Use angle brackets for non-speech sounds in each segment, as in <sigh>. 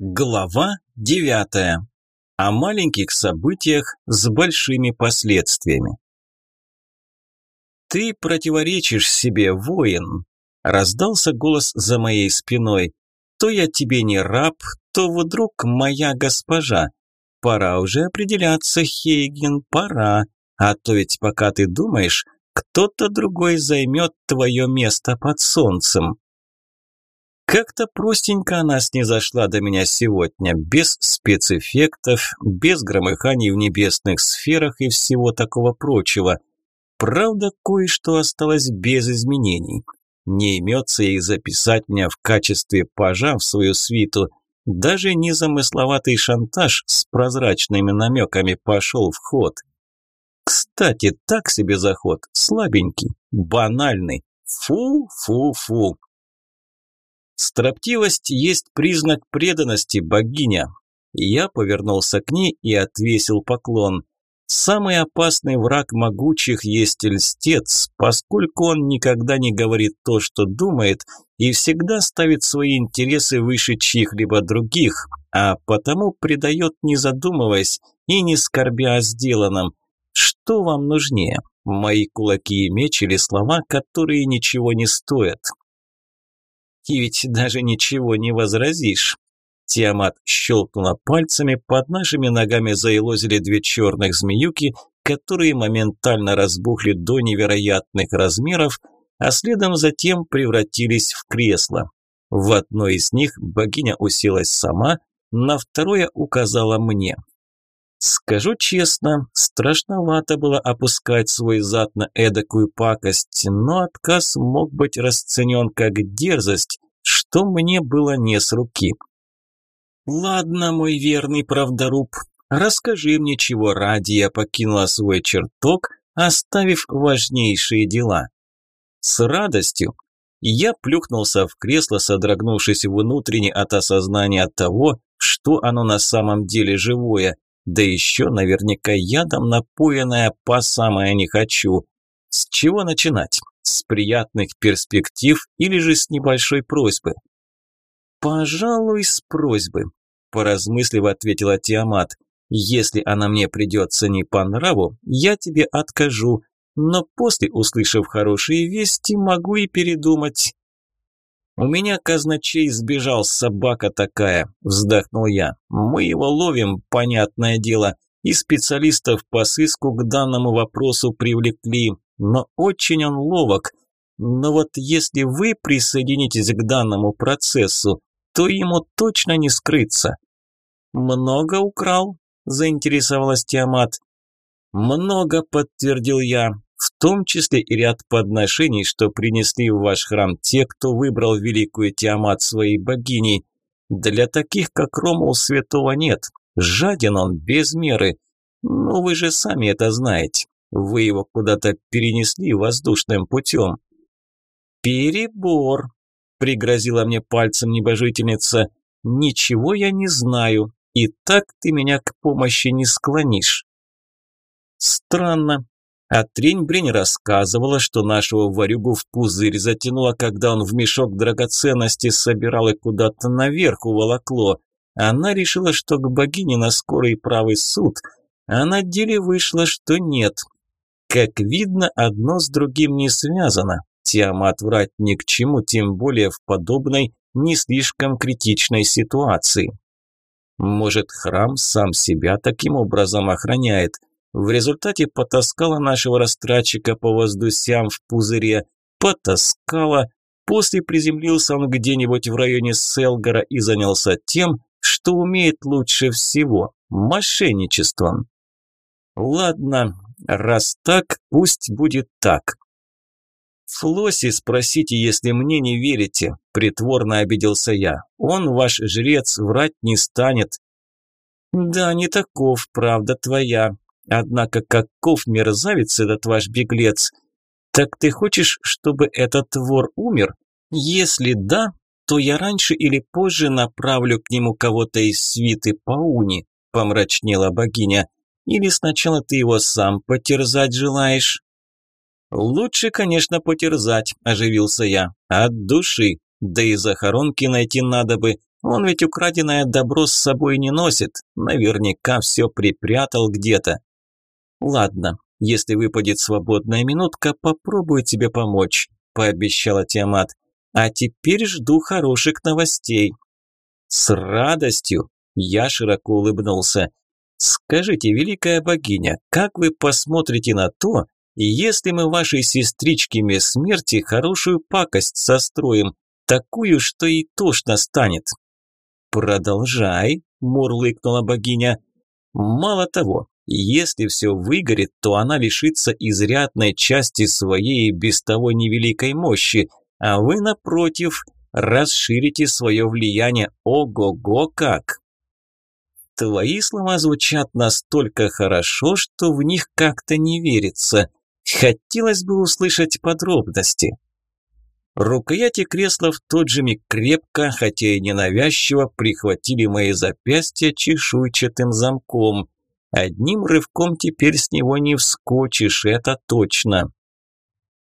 Глава девятая. О маленьких событиях с большими последствиями. «Ты противоречишь себе, воин!» – раздался голос за моей спиной. «То я тебе не раб, то вдруг моя госпожа. Пора уже определяться, Хейген, пора. А то ведь пока ты думаешь, кто-то другой займет твое место под солнцем». Как-то простенько она снизошла до меня сегодня, без спецэффектов, без громыханий в небесных сферах и всего такого прочего. Правда, кое-что осталось без изменений. Не имется ей записать меня в качестве пажа в свою свиту. Даже незамысловатый шантаж с прозрачными намеками пошел в ход. Кстати, так себе заход, слабенький, банальный. Фу-фу-фу. Строптивость есть признак преданности, богиня. Я повернулся к ней и отвесил поклон. Самый опасный враг могучих есть льстец, поскольку он никогда не говорит то, что думает, и всегда ставит свои интересы выше чьих-либо других, а потому предает не задумываясь и не скорбя о сделанном. Что вам нужнее, мои кулаки и меч или слова, которые ничего не стоят? И ведь даже ничего не возразишь. Тиамат щелкнула пальцами, под нашими ногами заелозили две черных змеюки, которые моментально разбухли до невероятных размеров, а следом затем превратились в кресло. В одно из них богиня уселась сама, на второе указала мне. Скажу честно, страшновато было опускать свой зад на эдакую пакость, но отказ мог быть расценен как дерзость, что мне было не с руки. «Ладно, мой верный правдоруб, расскажи мне, чего ради я покинула свой чертог, оставив важнейшие дела». С радостью я плюхнулся в кресло, содрогнувшись внутренне от осознания того, что оно на самом деле живое, да еще наверняка ядом напоенное по самое не хочу. С чего начинать? С приятных перспектив или же с небольшой просьбы? Пожалуй, с просьбы, поразмыслив, ответила Тиамат. Если она мне придется не по нраву, я тебе откажу, но после, услышав хорошие вести, могу и передумать. «У меня казначей сбежал, собака такая», – вздохнул я. «Мы его ловим, понятное дело, и специалистов по сыску к данному вопросу привлекли, но очень он ловок. Но вот если вы присоединитесь к данному процессу, то ему точно не скрыться». «Много украл?» – заинтересовалась Тиамат. «Много», – подтвердил я в том числе и ряд подношений, что принесли в ваш храм те, кто выбрал великую Тиамат своей богиней. Для таких, как Ромул, святого нет. Жаден он без меры. Ну, вы же сами это знаете. Вы его куда-то перенесли воздушным путем. «Перебор», – пригрозила мне пальцем небожительница. «Ничего я не знаю, и так ты меня к помощи не склонишь». Странно, а Трень-Брень рассказывала, что нашего варюгу в пузырь затянуло, когда он в мешок драгоценности собирал и куда-то наверх уволокло. Она решила, что к богине на скорый правый суд, а на деле вышло, что нет. Как видно, одно с другим не связано. Тиамат врать ни к чему, тем более в подобной, не слишком критичной ситуации. Может, храм сам себя таким образом охраняет – в результате потаскала нашего растратчика по воздусям в пузыре, потаскала, после приземлился он где-нибудь в районе Селгара и занялся тем, что умеет лучше всего – мошенничеством. Ладно, раз так, пусть будет так. Флоси спросите, если мне не верите, притворно обиделся я. Он, ваш жрец, врать не станет. Да, не таков, правда твоя, Однако каков мерзавец этот ваш беглец? Так ты хочешь, чтобы этот вор умер? Если да, то я раньше или позже направлю к нему кого-то из свиты Пауни, помрачнела богиня. Или сначала ты его сам потерзать желаешь? Лучше, конечно, потерзать, оживился я. От души. Да и захоронки найти надо бы. Он ведь украденное добро с собой не носит, наверняка все припрятал где-то. Ладно, если выпадет свободная минутка, попробую тебе помочь, пообещала Тиамат. А теперь жду хороших новостей. С радостью я широко улыбнулся. Скажите, великая богиня, как вы посмотрите на то, если мы вашей сестричке смерти хорошую пакость состроим, такую, что и тошно станет? Продолжай, мурлыкнула богиня. Мало того, если все выгорит, то она лишится изрядной части своей без того невеликой мощи, а вы, напротив, расширите свое влияние ого-го как. Твои слова звучат настолько хорошо, что в них как-то не верится. Хотелось бы услышать подробности. Рукояти кресла в тот же миг крепко, хотя и ненавязчиво, прихватили мои запястья чешуйчатым замком. Одним рывком теперь с него не вскочишь, это точно.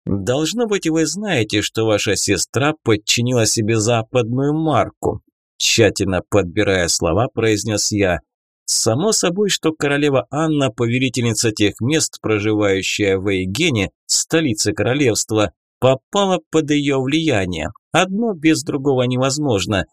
Должно быть, вы знаете, что ваша сестра подчинила себе западную марку. Тщательно подбирая слова, произнес я. Само собой, что королева Анна, повелительница тех мест, проживающая в Эйгене, столице королевства, попала под ее влияние. Одно без другого невозможно.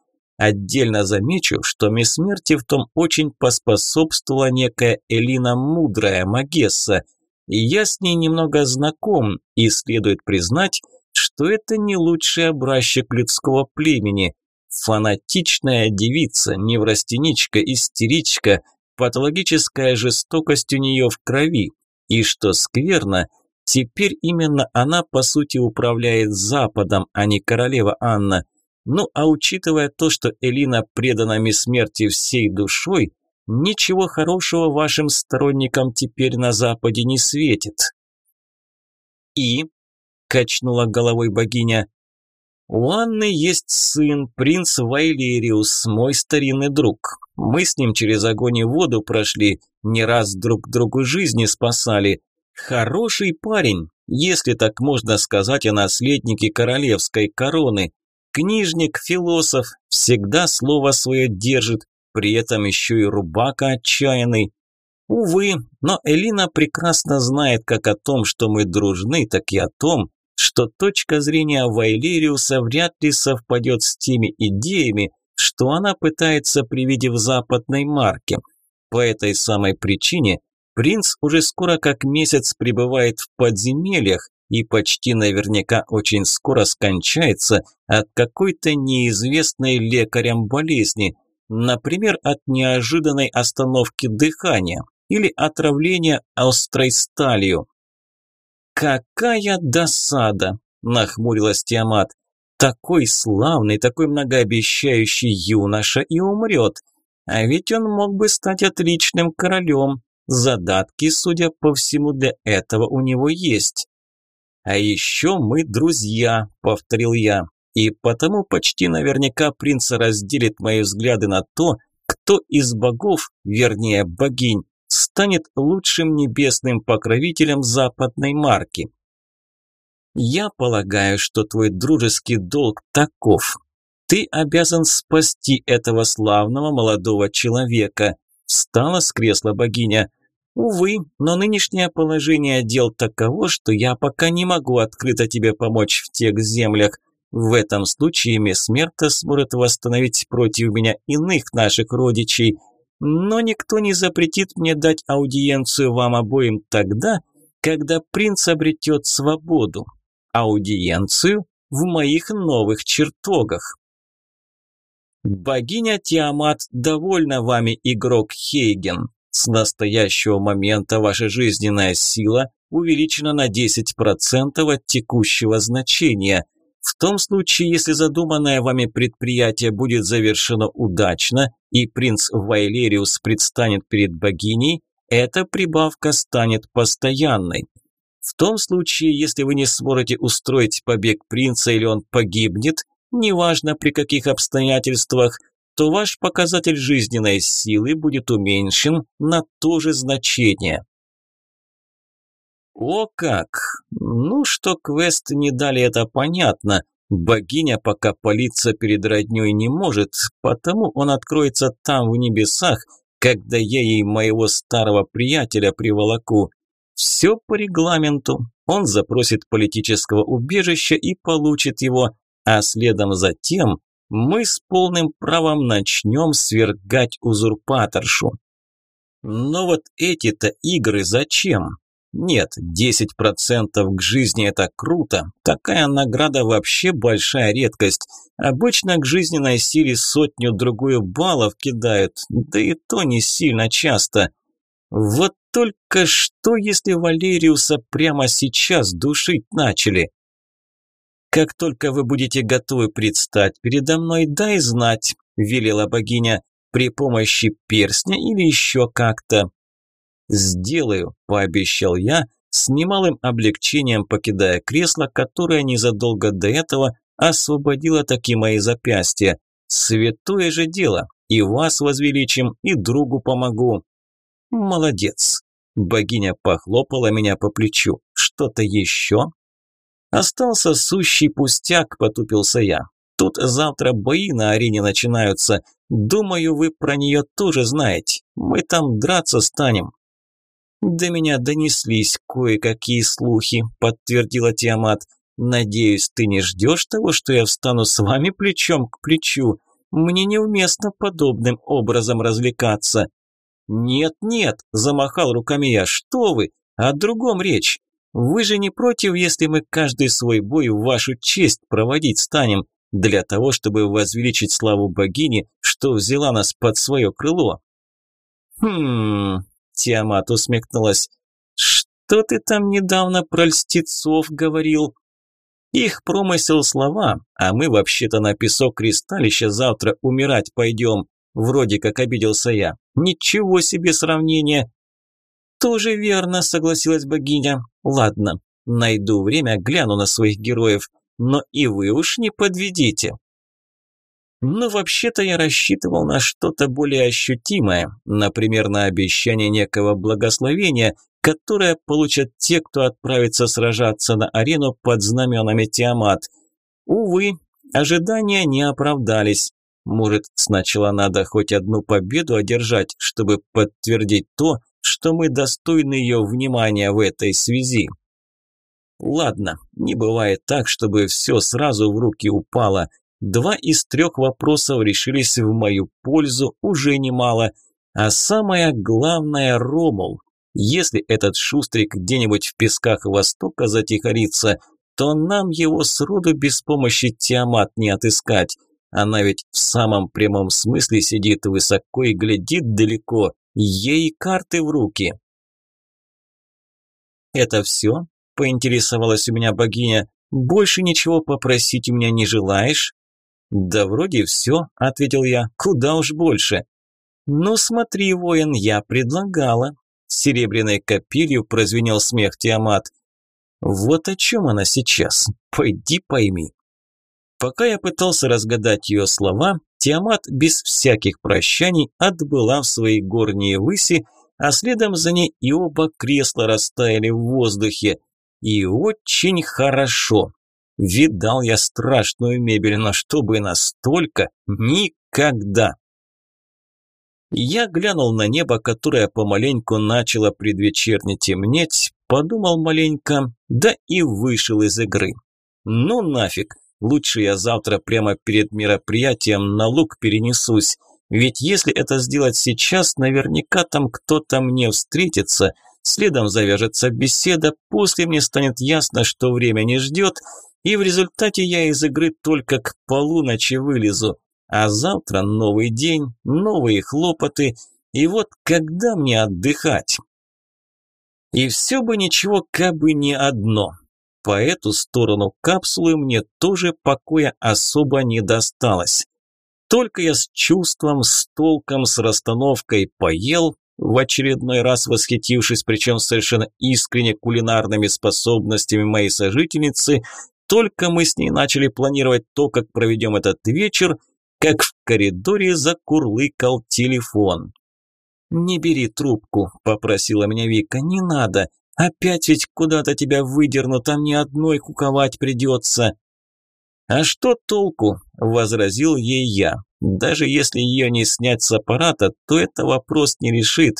Отдельно замечу, что мисс смерти в том очень поспособствовала некая Элина Мудрая, Магесса, и я с ней немного знаком, и следует признать, что это не лучший образчик людского племени. Фанатичная девица, неврастеничка, истеричка, патологическая жестокость у нее в крови. И что скверно, теперь именно она, по сути, управляет Западом, а не королева Анна. Ну, а учитывая то, что Элина предана смерти всей душой, ничего хорошего вашим сторонникам теперь на Западе не светит. И, качнула головой богиня, у Анны есть сын, принц Вайлериус, мой старинный друг. Мы с ним через огонь и воду прошли, не раз друг другу жизни спасали. Хороший парень, если так можно сказать о наследнике королевской короны. Книжник, философ, всегда слово свое держит, при этом еще и рубака отчаянный. Увы, но Элина прекрасно знает как о том, что мы дружны, так и о том, что точка зрения Вайлериуса вряд ли совпадет с теми идеями, что она пытается привидеть в западной марке. По этой самой причине принц уже скоро как месяц пребывает в подземельях и почти наверняка очень скоро скончается от какой-то неизвестной лекарям болезни, например, от неожиданной остановки дыхания или отравления острой сталью. «Какая досада!» – нахмурилась Тиамат. «Такой славный, такой многообещающий юноша и умрет. А ведь он мог бы стать отличным королем. Задатки, судя по всему, для этого у него есть». «А еще мы друзья», – повторил я. «И потому почти наверняка принц разделит мои взгляды на то, кто из богов, вернее богинь, станет лучшим небесным покровителем западной марки. Я полагаю, что твой дружеский долг таков. Ты обязан спасти этого славного молодого человека. Встала с кресла богиня. Увы, но нынешнее положение дел таково, что я пока не могу открыто тебе помочь в тех землях. В этом случае Месмерта сможет восстановить против меня иных наших родичей – но никто не запретит мне дать аудиенцию вам обоим тогда, когда принц обретет свободу. Аудиенцию в моих новых чертогах. Богиня Тиамат довольна вами, игрок Хейген. С настоящего момента ваша жизненная сила увеличена на 10% от текущего значения. В том случае, если задуманное вами предприятие будет завершено удачно и принц Вайлериус предстанет перед богиней, эта прибавка станет постоянной. В том случае, если вы не сможете устроить побег принца или он погибнет, неважно при каких обстоятельствах, то ваш показатель жизненной силы будет уменьшен на то же значение. О как! Ну, что квест не дали, это понятно, Богиня пока палиться перед роднёй не может, потому он откроется там, в небесах, когда я ей моего старого приятеля приволоку. Все по регламенту. Он запросит политического убежища и получит его, а следом за тем мы с полным правом начнем свергать узурпаторшу. Но вот эти-то игры зачем? Нет, 10% к жизни это круто. Такая награда вообще большая редкость. Обычно к жизненной силе сотню-другую баллов кидают, да и то не сильно часто. Вот только что, если Валериуса прямо сейчас душить начали? «Как только вы будете готовы предстать передо мной, дай знать», – велела богиня, – «при помощи перстня или еще как-то». «Сделаю», – пообещал я, с немалым облегчением покидая кресло, которое незадолго до этого освободило таки мои запястья. «Святое же дело, и вас возвеличим, и другу помогу». «Молодец», – богиня похлопала меня по плечу. «Что-то еще?» Остался сущий пустяк, потупился я. Тут завтра бои на арене начинаются. Думаю, вы про нее тоже знаете. Мы там драться станем. До меня донеслись кое-какие слухи, подтвердила Тиамат. Надеюсь, ты не ждешь того, что я встану с вами плечом к плечу. Мне неуместно подобным образом развлекаться. Нет, нет, замахал руками я. Что вы? О другом речь. Вы же не против, если мы каждый свой бой в вашу честь проводить станем, для того, чтобы возвеличить славу богини, что взяла нас под свое крыло?» «Хм...» – Тиамат усмехнулась. «Что ты там недавно про льстецов говорил?» «Их промысел слова, а мы вообще-то на песок кристаллища завтра умирать пойдем», – вроде как обиделся я. «Ничего себе сравнение!» «Тоже верно», – согласилась богиня. «Ладно, найду время, гляну на своих героев, но и вы уж не подведите». Ну, вообще-то я рассчитывал на что-то более ощутимое, например, на обещание некого благословения, которое получат те, кто отправится сражаться на арену под знаменами Тиамат. Увы, ожидания не оправдались. Может, сначала надо хоть одну победу одержать, чтобы подтвердить то, что мы достойны ее внимания в этой связи. Ладно, не бывает так, чтобы все сразу в руки упало. Два из трех вопросов решились в мою пользу, уже немало. А самое главное – Ромул. Если этот шустрик где-нибудь в песках Востока затихарится, то нам его сроду без помощи Тиамат не отыскать. Она ведь в самом прямом смысле сидит высоко и глядит далеко, ей карты в руки. «Это все?» – поинтересовалась у меня богиня. «Больше ничего попросить у меня не желаешь?» «Да вроде все», – ответил я. «Куда уж больше». «Ну смотри, воин, я предлагала». Серебряной капелью прозвенел смех Тиамат. «Вот о чем она сейчас? Пойди пойми». Пока я пытался разгадать ее слова, Тиамат без всяких прощаний отбыла в свои горние выси, а следом за ней и оба кресла растаяли в воздухе. И очень хорошо. Видал я страшную мебель, но чтобы настолько – никогда. Я глянул на небо, которое помаленьку начало предвечерне темнеть, подумал маленько, да и вышел из игры. Ну нафиг, Лучше я завтра прямо перед мероприятием на луг перенесусь. Ведь если это сделать сейчас, наверняка там кто-то мне встретится, следом завяжется беседа, после мне станет ясно, что время не ждет, и в результате я из игры только к полуночи вылезу. А завтра новый день, новые хлопоты, и вот когда мне отдыхать? И все бы ничего, как бы не одно. По эту сторону капсулы мне тоже покоя особо не досталось. Только я с чувством, с толком, с расстановкой поел, в очередной раз восхитившись, причем совершенно искренне кулинарными способностями моей сожительницы, только мы с ней начали планировать то, как проведем этот вечер, как в коридоре закурлыкал телефон. «Не бери трубку», – попросила меня Вика, – «не надо. Опять ведь куда-то тебя выдернут, а мне одной куковать придется. «А что толку?» – возразил ей я. «Даже если ее не снять с аппарата, то это вопрос не решит.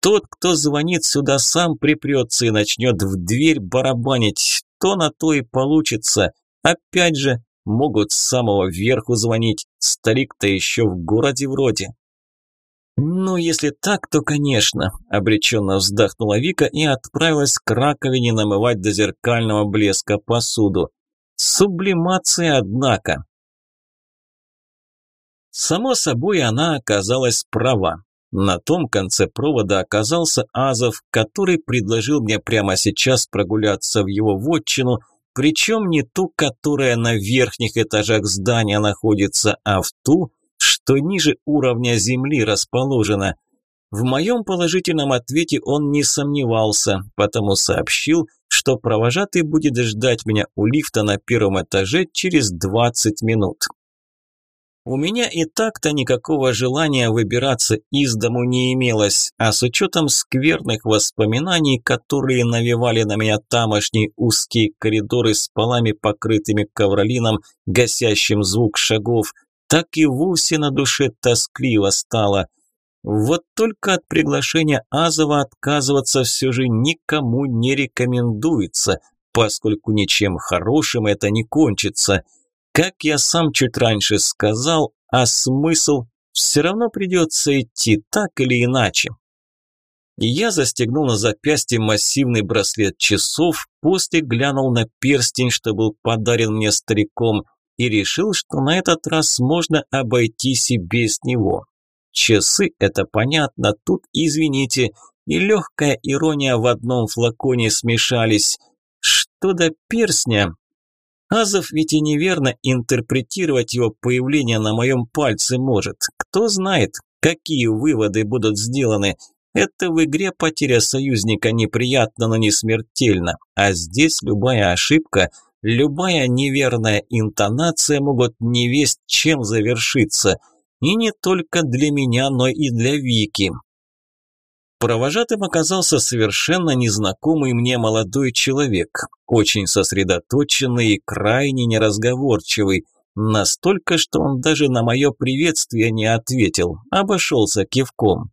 Тот, кто звонит сюда, сам припрется и начнет в дверь барабанить. То на то и получится. Опять же, могут с самого верху звонить. Старик-то еще в городе вроде». «Ну, если так, то, конечно», – обреченно вздохнула Вика и отправилась к раковине намывать до зеркального блеска посуду. Сублимация, однако. Само собой, она оказалась права. На том конце провода оказался Азов, который предложил мне прямо сейчас прогуляться в его вотчину, причем не ту, которая на верхних этажах здания находится, а в ту, что ниже уровня земли расположена. В моем положительном ответе он не сомневался, потому сообщил, что провожатый будет ждать меня у лифта на первом этаже через 20 минут. У меня и так-то никакого желания выбираться из дому не имелось, а с учетом скверных воспоминаний, которые навевали на меня тамошние узкие коридоры с полами, покрытыми ковролином, гасящим звук шагов, так и вовсе на душе тоскливо стало. Вот только от приглашения Азова отказываться все же никому не рекомендуется, поскольку ничем хорошим это не кончится. Как я сам чуть раньше сказал, а смысл все равно придется идти так или иначе. Я застегнул на запястье массивный браслет часов, после глянул на перстень, что был подарен мне стариком, и решил, что на этот раз можно обойтись и без него. Часы – это понятно, тут извините, и легкая ирония в одном флаконе смешались. Что до перстня? Азов ведь и неверно интерпретировать его появление на моем пальце может. Кто знает, какие выводы будут сделаны. Это в игре потеря союзника неприятна, но не смертельна. А здесь любая ошибка, любая неверная интонация могут не весть чем завершиться – и не только для меня, но и для Вики. Провожатым оказался совершенно незнакомый мне молодой человек, очень сосредоточенный и крайне неразговорчивый, настолько, что он даже на мое приветствие не ответил, обошелся кивком.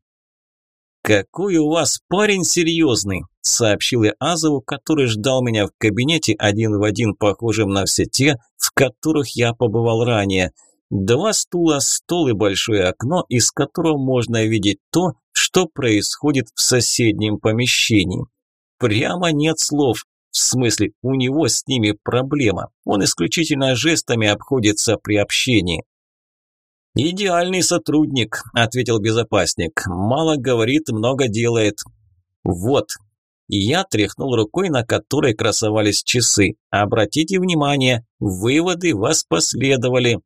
«Какой у вас парень серьезный», – сообщил я Азову, который ждал меня в кабинете один в один похожим на все те, в которых я побывал ранее – Два стула, стол и большое окно, из которого можно видеть то, что происходит в соседнем помещении. Прямо нет слов. В смысле, у него с ними проблема. Он исключительно жестами обходится при общении. «Идеальный сотрудник», – ответил безопасник. «Мало говорит, много делает». «Вот». Я тряхнул рукой, на которой красовались часы. «Обратите внимание, выводы вас последовали».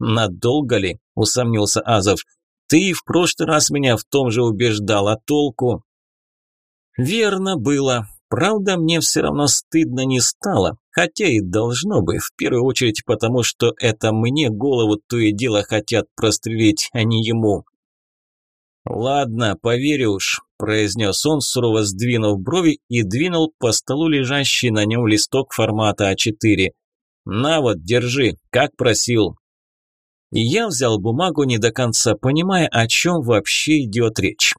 «Надолго ли?» – усомнился Азов. «Ты в прошлый раз меня в том же убеждал, а толку?» «Верно было. Правда, мне все равно стыдно не стало, хотя и должно бы, в первую очередь потому, что это мне голову то и дело хотят прострелить, а не ему». «Ладно, поверю уж», – произнес он, сурово сдвинув брови и двинул по столу лежащий на нем листок формата А4. «На вот, держи, как просил». Я взял бумагу, не до конца понимая, о чем вообще идет речь.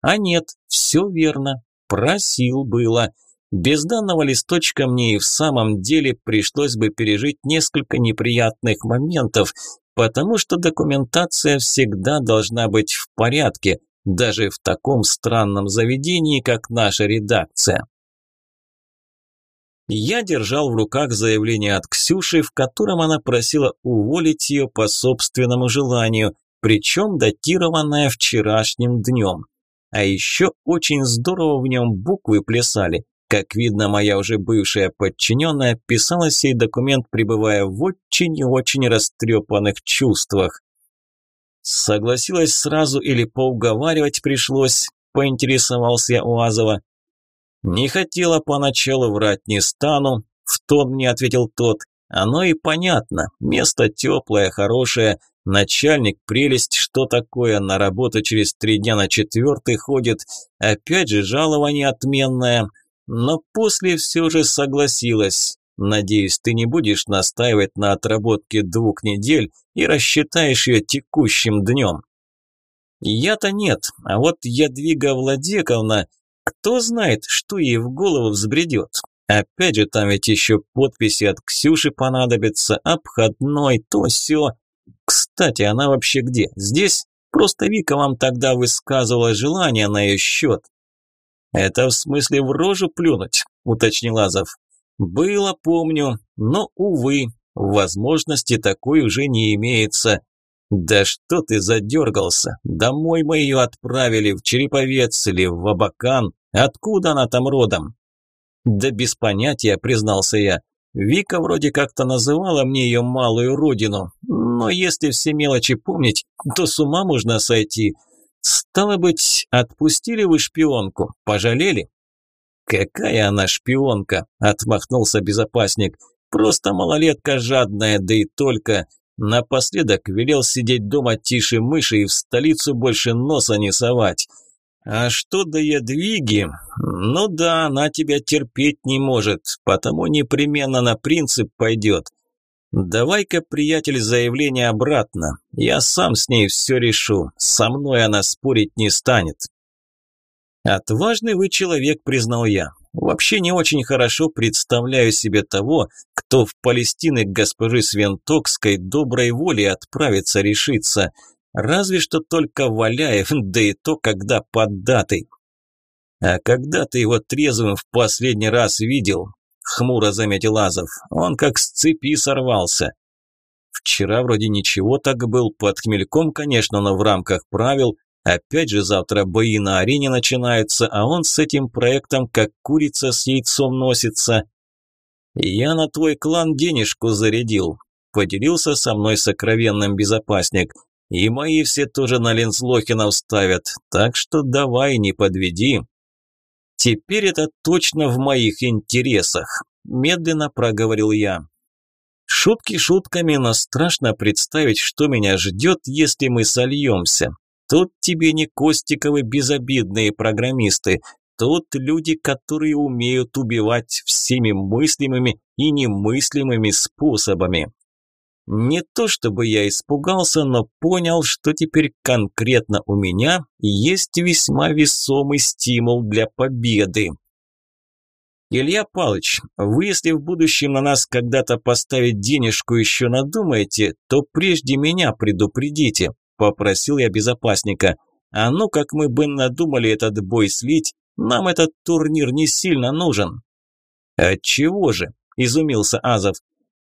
А нет, все верно, просил было. Без данного листочка мне и в самом деле пришлось бы пережить несколько неприятных моментов, потому что документация всегда должна быть в порядке, даже в таком странном заведении, как наша редакция. Я держал в руках заявление от Ксюши, в котором она просила уволить ее по собственному желанию, причем датированное вчерашним днем. А еще очень здорово в нем буквы плясали. Как видно, моя уже бывшая подчиненная писала сей документ, пребывая в очень-очень растрепанных чувствах. Согласилась сразу или поуговаривать пришлось, поинтересовался я у Азова. «Не хотела поначалу врать не стану», – в тон мне ответил тот. «Оно и понятно. Место теплое, хорошее. Начальник прелесть, что такое, на работу через три дня на четвертый ходит. Опять же, жалование отменное. Но после все же согласилась. Надеюсь, ты не будешь настаивать на отработке двух недель и рассчитаешь ее текущим днем. Я-то нет, а вот Ядвига Владековна, кто знает, что ей в голову взбредет. Опять же, там ведь еще подписи от Ксюши понадобятся, обходной, то все. Кстати, она вообще где? Здесь? Просто Вика вам тогда высказывала желание на ее счет. Это в смысле в рожу плюнуть, уточнил Азов. Было, помню, но, увы, возможности такой уже не имеется. Да что ты задергался? Домой мы ее отправили, в Череповец или в Абакан. Откуда она там родом? Да без понятия, признался я. Вика вроде как-то называла мне ее малую родину, но если все мелочи помнить, то с ума можно сойти. Стало быть, отпустили вы шпионку, пожалели? «Какая она шпионка!» – отмахнулся безопасник. «Просто малолетка жадная, да и только. Напоследок велел сидеть дома тише мыши и в столицу больше носа не совать. А что до ядвиги? Ну да, она тебя терпеть не может, потому непременно на принцип пойдет. Давай-ка, приятель, заявление обратно. Я сам с ней все решу. Со мной она спорить не станет. «Отважный вы человек», – признал я. «Вообще не очень хорошо представляю себе того, кто в Палестины к госпожи Свентокской доброй волей отправиться решится. Разве что только Валяев, <laughs> да и то, когда под датой». «А когда ты его трезвым в последний раз видел?» – хмуро заметил Азов. «Он как с цепи сорвался». «Вчера вроде ничего так был, под хмельком, конечно, но в рамках правил. Опять же завтра бои на арене начинаются, а он с этим проектом как курица с яйцом носится. Я на твой клан денежку зарядил, поделился со мной сокровенным безопасник. И мои все тоже на Ленслохина вставят, так что давай не подведи. Теперь это точно в моих интересах, медленно проговорил я. Шутки шутками, но страшно представить, что меня ждет, если мы сольемся. Тут тебе не Костиковы безобидные программисты. Тут люди, которые умеют убивать всеми мыслимыми и немыслимыми способами. Не то чтобы я испугался, но понял, что теперь конкретно у меня есть весьма весомый стимул для победы. Илья Палыч, вы если в будущем на нас когда-то поставить денежку еще надумаете, то прежде меня предупредите. – попросил я безопасника. «А ну, как мы бы надумали этот бой слить, нам этот турнир не сильно нужен». «Отчего же?» – изумился Азов.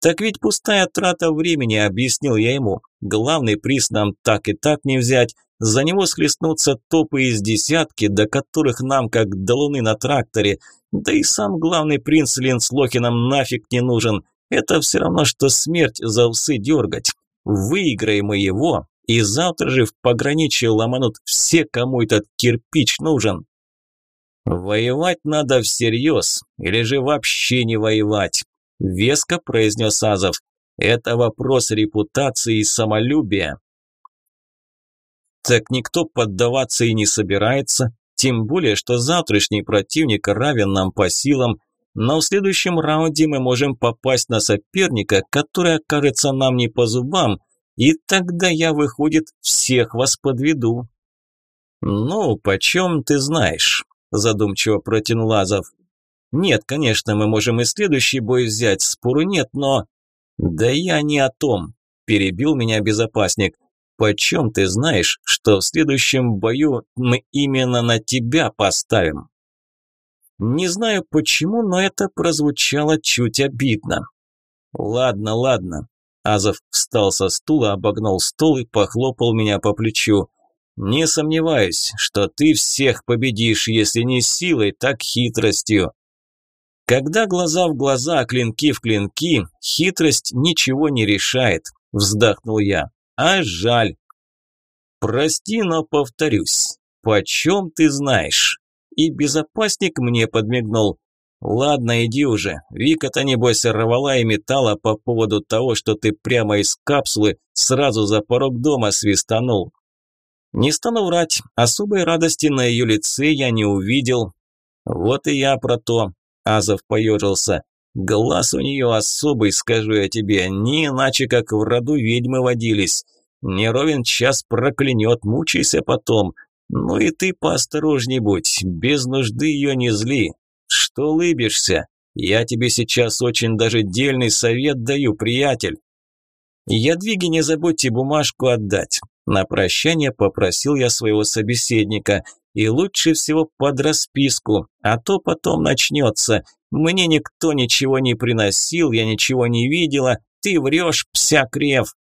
«Так ведь пустая трата времени», – объяснил я ему. «Главный приз нам так и так не взять. За него схлестнутся топы из десятки, до которых нам как до луны на тракторе. Да и сам главный принц Ленслохи нам нафиг не нужен. Это все равно, что смерть за усы дергать. Выиграем мы его, и завтра же в пограничье ломанут все, кому этот кирпич нужен. «Воевать надо всерьез, или же вообще не воевать», – веско произнес Азов. «Это вопрос репутации и самолюбия». Так никто поддаваться и не собирается, тем более, что завтрашний противник равен нам по силам, но в следующем раунде мы можем попасть на соперника, который окажется нам не по зубам, и тогда я, выходит, всех вас подведу». «Ну, почем ты знаешь?» – задумчиво протянул Азов. «Нет, конечно, мы можем и следующий бой взять, спору нет, но...» «Да я не о том», – перебил меня безопасник. «Почем ты знаешь, что в следующем бою мы именно на тебя поставим?» Не знаю почему, но это прозвучало чуть обидно. «Ладно, ладно, Азов встал со стула, обогнул стол и похлопал меня по плечу. «Не сомневаюсь, что ты всех победишь, если не силой, так хитростью». Когда глаза в глаза, клинки в клинки, хитрость ничего не решает, вздохнул я. А жаль. Прости, но повторюсь. Почем ты знаешь? И безопасник мне подмигнул. «Ладно, иди уже. Вика-то, небось, рвала и металла по поводу того, что ты прямо из капсулы сразу за порог дома свистанул». Не стану врать, особой радости на ее лице я не увидел. «Вот и я про то», – Азов поежился. Глаз у нее особый, скажу я тебе, не иначе, как в роду ведьмы водились. Не ровен час проклянет, мучайся потом. Ну и ты поосторожней будь, без нужды ее не зли. Что лыбишься? Я тебе сейчас очень даже дельный совет даю, приятель. Ядвиги не забудьте бумажку отдать. На прощание попросил я своего собеседника. И лучше всего под расписку, а то потом начнется. Мне никто ничего не приносил, я ничего не видела. Ты врешь, псякрев.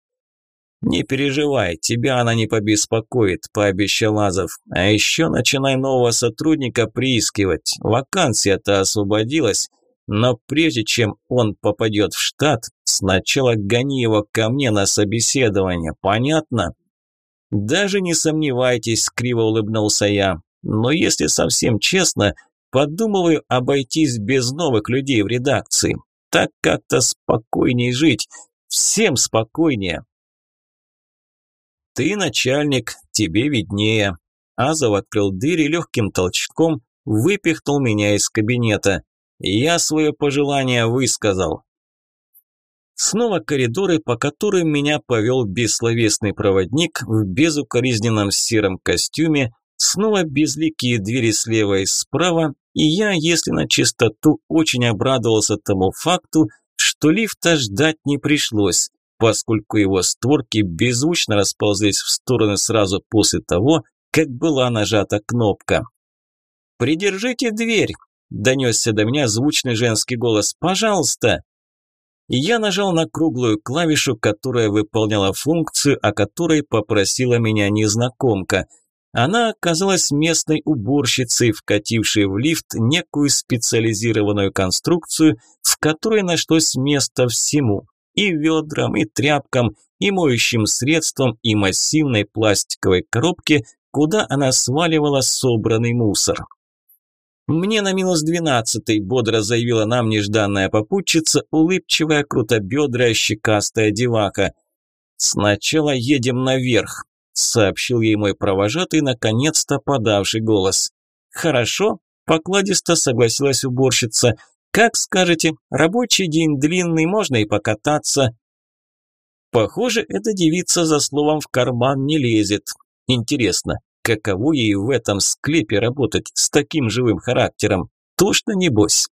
«Не переживай, тебя она не побеспокоит», – пообещал Азов. «А еще начинай нового сотрудника приискивать. Вакансия-то освободилась. Но прежде чем он попадет в штат, сначала гони его ко мне на собеседование. Понятно?» «Даже не сомневайтесь», – криво улыбнулся я. Но если совсем честно, подумываю обойтись без новых людей в редакции. Так как-то спокойней жить. Всем спокойнее. Ты начальник, тебе виднее. Азов открыл дверь и легким толчком выпихнул меня из кабинета. Я свое пожелание высказал. Снова коридоры, по которым меня повел бессловесный проводник в безукоризненном сером костюме, Снова безликие двери слева и справа, и я, если на чистоту, очень обрадовался тому факту, что лифта ждать не пришлось, поскольку его створки беззвучно расползлись в стороны сразу после того, как была нажата кнопка. «Придержите дверь!» – донесся до меня звучный женский голос. «Пожалуйста!» Я нажал на круглую клавишу, которая выполняла функцию, о которой попросила меня незнакомка – она оказалась местной уборщицей, вкатившей в лифт некую специализированную конструкцию, в которой нашлось место всему – и ведрам, и тряпкам, и моющим средствам, и массивной пластиковой коробке, куда она сваливала собранный мусор. «Мне на минус двенадцатый», – бодро заявила нам нежданная попутчица, улыбчивая, крутобедрая, щекастая деваха. «Сначала едем наверх», сообщил ей мой провожатый, наконец-то подавший голос. «Хорошо», – покладисто согласилась уборщица. «Как скажете, рабочий день длинный, можно и покататься». Похоже, эта девица за словом в карман не лезет. Интересно, каково ей в этом склепе работать с таким живым характером? Тошно небось.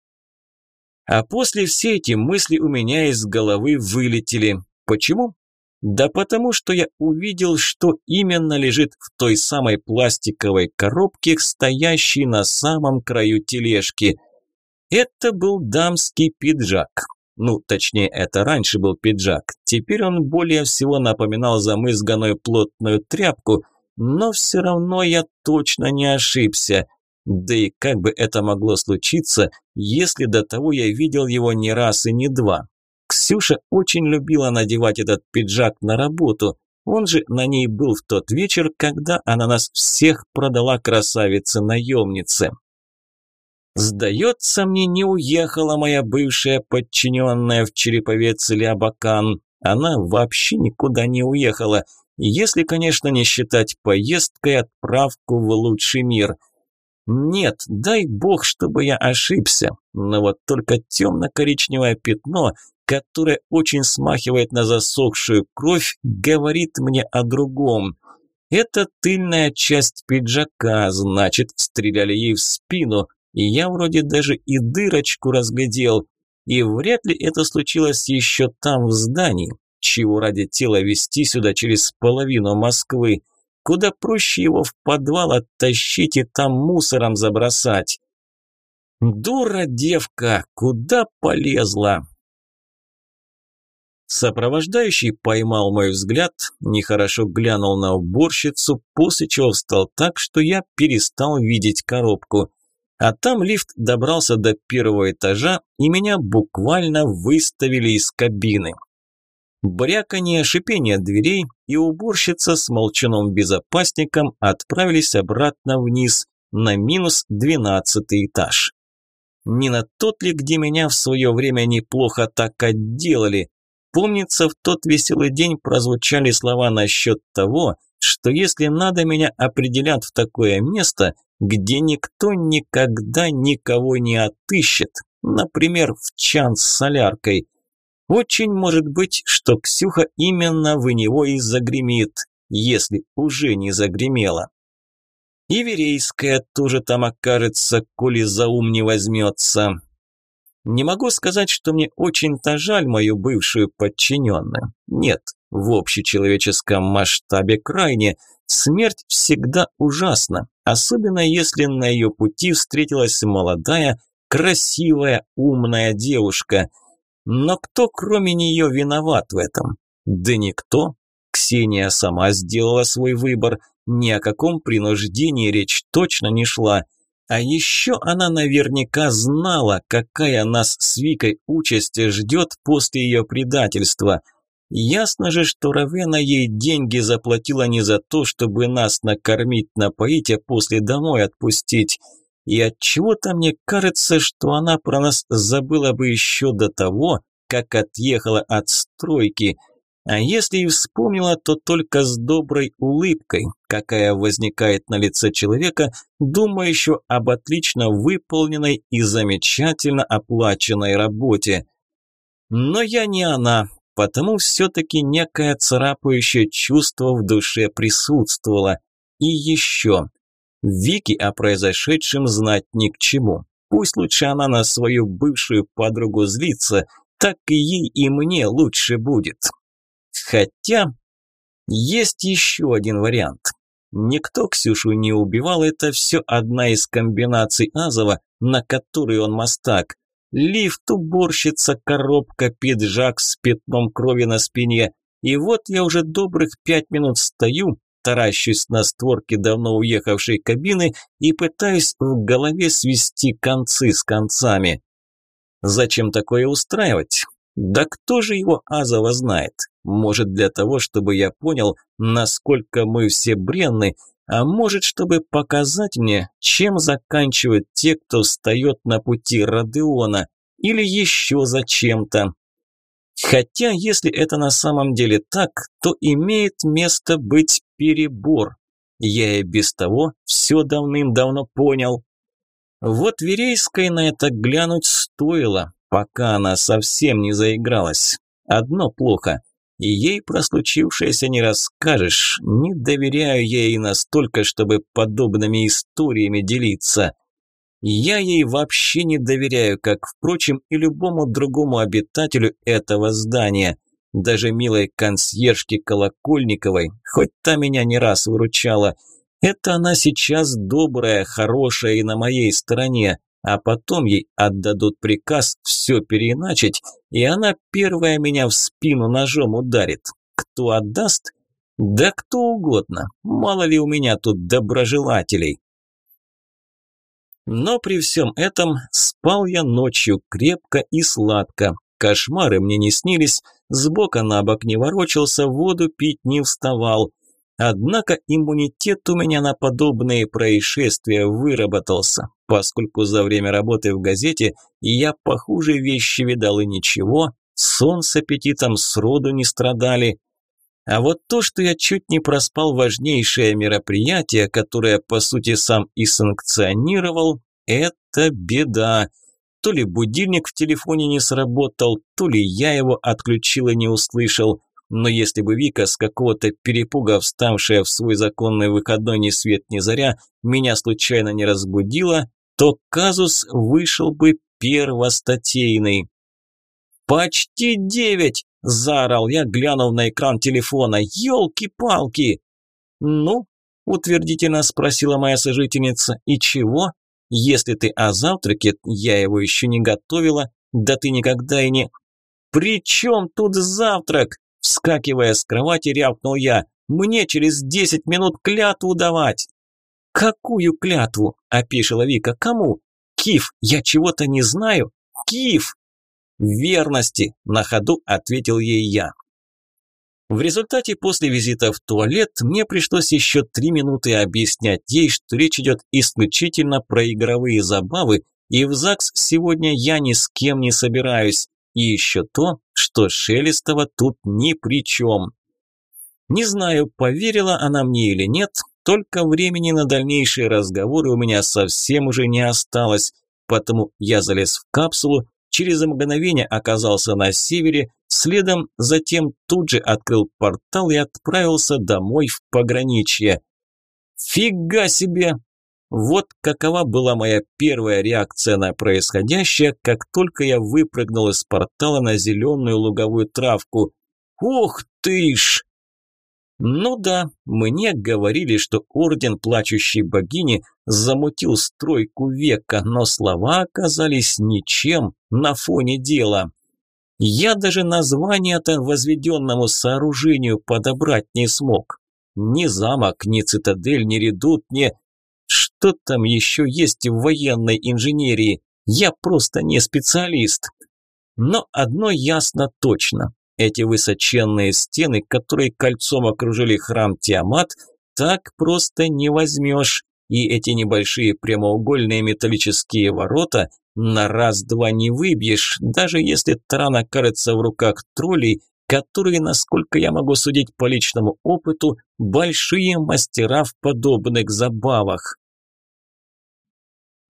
А после все эти мысли у меня из головы вылетели. Почему? Да потому что я увидел, что именно лежит в той самой пластиковой коробке, стоящей на самом краю тележки. Это был дамский пиджак. Ну, точнее, это раньше был пиджак. Теперь он более всего напоминал замызганную плотную тряпку, но все равно я точно не ошибся. Да и как бы это могло случиться, если до того я видел его не раз и не два. Ксюша очень любила надевать этот пиджак на работу. Он же на ней был в тот вечер, когда она нас всех продала красавице-наемнице. Сдается мне, не уехала моя бывшая подчиненная в Череповец или Абакан. Она вообще никуда не уехала, если, конечно, не считать поездкой отправку в лучший мир. Нет, дай бог, чтобы я ошибся, но вот только темно-коричневое пятно – которая очень смахивает на засохшую кровь, говорит мне о другом. Это тыльная часть пиджака, значит, стреляли ей в спину, и я вроде даже и дырочку разглядел. И вряд ли это случилось еще там, в здании. Чего ради тела вести сюда через половину Москвы? Куда проще его в подвал оттащить и там мусором забросать. Дура девка, куда полезла? Сопровождающий поймал мой взгляд, нехорошо глянул на уборщицу, после чего встал так, что я перестал видеть коробку. А там лифт добрался до первого этажа, и меня буквально выставили из кабины. Бряканье, шипение дверей, и уборщица с молчаном-безопасником отправились обратно вниз, на минус двенадцатый этаж. Не на тот ли, где меня в свое время неплохо так отделали, Помнится, в тот веселый день прозвучали слова насчет того, что если надо, меня определят в такое место, где никто никогда никого не отыщет, например, в чан с соляркой. Очень может быть, что Ксюха именно в него и загремит, если уже не загремела. И Верейская тоже там окажется, коли за ум не возьмется. Не могу сказать, что мне очень-то жаль мою бывшую подчиненную. Нет, в общечеловеческом масштабе крайне. Смерть всегда ужасна, особенно если на ее пути встретилась молодая, красивая, умная девушка. Но кто кроме нее виноват в этом? Да никто. Ксения сама сделала свой выбор. Ни о каком принуждении речь точно не шла. А еще она наверняка знала, какая нас с Викой участь ждет после ее предательства – Ясно же, что Равена ей деньги заплатила не за то, чтобы нас накормить, напоить, а после домой отпустить. И от чего то мне кажется, что она про нас забыла бы еще до того, как отъехала от стройки. А если и вспомнила, то только с доброй улыбкой, какая возникает на лице человека, думающего об отлично выполненной и замечательно оплаченной работе. Но я не она, потому все-таки некое царапающее чувство в душе присутствовало. И еще. Вики о произошедшем знать ни к чему. Пусть лучше она на свою бывшую подругу злится, так и ей и мне лучше будет. Хотя есть еще один вариант. Никто Ксюшу не убивал, это все одна из комбинаций Азова, на которой он мастак. Лифт, уборщица, коробка, пиджак с пятном крови на спине. И вот я уже добрых пять минут стою, таращусь на створке давно уехавшей кабины и пытаюсь в голове свести концы с концами. Зачем такое устраивать? Да кто же его Азова знает? Может для того, чтобы я понял, насколько мы все бренны, а может, чтобы показать мне, чем заканчивают те, кто встает на пути Родеона, или еще зачем-то. Хотя, если это на самом деле так, то имеет место быть перебор. Я и без того все давным-давно понял. Вот Верейской на это глянуть стоило, пока она совсем не заигралась. Одно плохо. И ей про случившееся не расскажешь. Не доверяю я ей настолько, чтобы подобными историями делиться. Я ей вообще не доверяю, как, впрочем, и любому другому обитателю этого здания. Даже милой консьержке Колокольниковой, хоть та меня не раз выручала. Это она сейчас добрая, хорошая и на моей стороне, а потом ей отдадут приказ все переиначить, и она первая меня в спину ножом ударит. Кто отдаст? Да кто угодно. Мало ли у меня тут доброжелателей. Но при всем этом спал я ночью крепко и сладко. Кошмары мне не снились, с бока на бок не ворочался, воду пить не вставал. Однако иммунитет у меня на подобные происшествия выработался, поскольку за время работы в газете я похуже вещи видал и ничего, сон с аппетитом сроду не страдали. А вот то, что я чуть не проспал важнейшее мероприятие, которое по сути сам и санкционировал, это беда. То ли будильник в телефоне не сработал, то ли я его отключил и не услышал. Но если бы Вика с какого-то перепуга, вставшая в свой законный выходной ни свет ни заря, меня случайно не разбудила, то казус вышел бы первостатейный. «Почти девять!» – заорал я, глянув на экран телефона. «Елки-палки!» «Ну?» – утвердительно спросила моя сожительница. «И чего? Если ты о завтраке, я его еще не готовила, да ты никогда и не...» «При чем тут завтрак?» Вскакивая с кровати, рявкнул я. «Мне через десять минут клятву давать!» «Какую клятву?» – опешила Вика. «Кому?» «Киф, я чего-то не знаю?» «Киф!» «Верности!» – на ходу ответил ей я. В результате после визита в туалет мне пришлось еще три минуты объяснять ей, что речь идет исключительно про игровые забавы, и в ЗАГС сегодня я ни с кем не собираюсь. И еще то, что Шелестова тут ни при чем. Не знаю, поверила она мне или нет, только времени на дальнейшие разговоры у меня совсем уже не осталось, потому я залез в капсулу, через мгновение оказался на севере, следом затем тут же открыл портал и отправился домой в пограничье. Фига себе! Вот какова была моя первая реакция на происходящее, как только я выпрыгнул из портала на зеленую луговую травку. Ух ты ж! Ну да, мне говорили, что Орден Плачущей Богини замутил стройку века, но слова оказались ничем на фоне дела. Я даже название-то возведенному сооружению подобрать не смог. Ни замок, ни цитадель, ни редут, ни... Что там еще есть в военной инженерии? Я просто не специалист. Но одно ясно точно. Эти высоченные стены, которые кольцом окружили храм Тиамат, так просто не возьмешь. И эти небольшие прямоугольные металлические ворота на раз-два не выбьешь, даже если таран окажется в руках троллей, которые, насколько я могу судить по личному опыту, большие мастера в подобных забавах.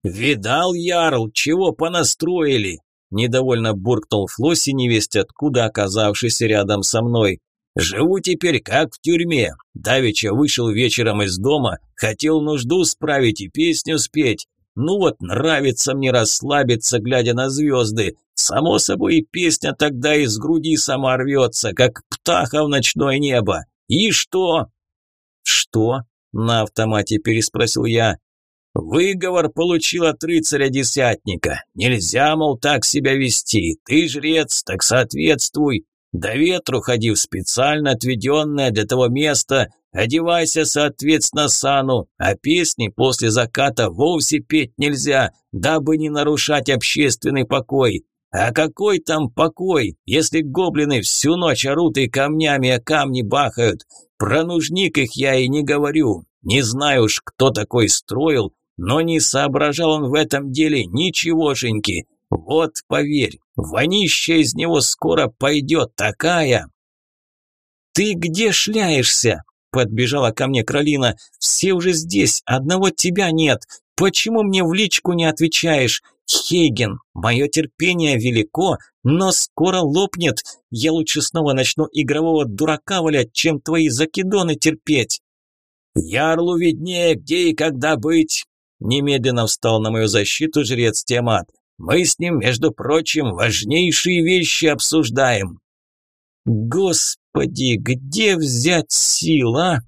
«Видал, Ярл, чего понастроили?» Недовольно буркнул Флосси, невесть откуда оказавшийся рядом со мной. «Живу теперь как в тюрьме. Давеча вышел вечером из дома, хотел нужду справить и песню спеть. Ну вот, нравится мне расслабиться, глядя на звезды. Само собой, и песня тогда из груди сама рвется, как птаха в ночное небо. И что?» «Что?» – на автомате переспросил я. Выговор получил от рыцаря-десятника. Нельзя, мол, так себя вести. Ты жрец, так соответствуй. До ветру ходи в специально отведенное для того место, одевайся соответственно сану, а песни после заката вовсе петь нельзя, дабы не нарушать общественный покой. А какой там покой, если гоблины всю ночь орут и камнями о камни бахают? Про нужник их я и не говорю. Не знаю уж, кто такой строил, но не соображал он в этом деле ничегошеньки. Вот, поверь, вонища из него скоро пойдет такая. «Ты где шляешься?» – подбежала ко мне Кролина. «Все уже здесь, одного тебя нет. Почему мне в личку не отвечаешь? Хейген, мое терпение велико, но скоро лопнет. Я лучше снова начну игрового дурака валять, чем твои закидоны терпеть». «Ярлу виднее, где и когда быть. Немедленно встал на мою защиту жрец Тиамат. Мы с ним, между прочим, важнейшие вещи обсуждаем. Господи, где взять сил, а?